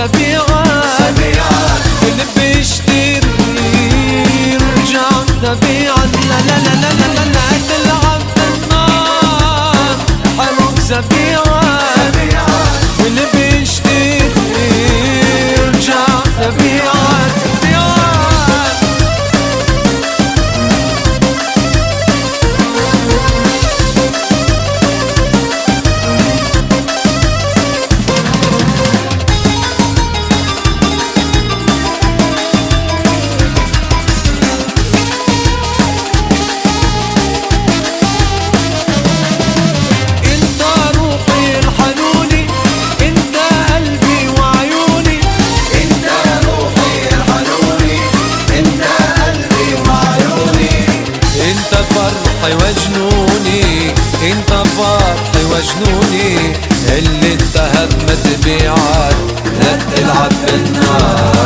سبيعات سبيعات سطحي وجنوني انت بسطحي وجنوني اللي انتهت ما تبيعك لا تلعب بالنار.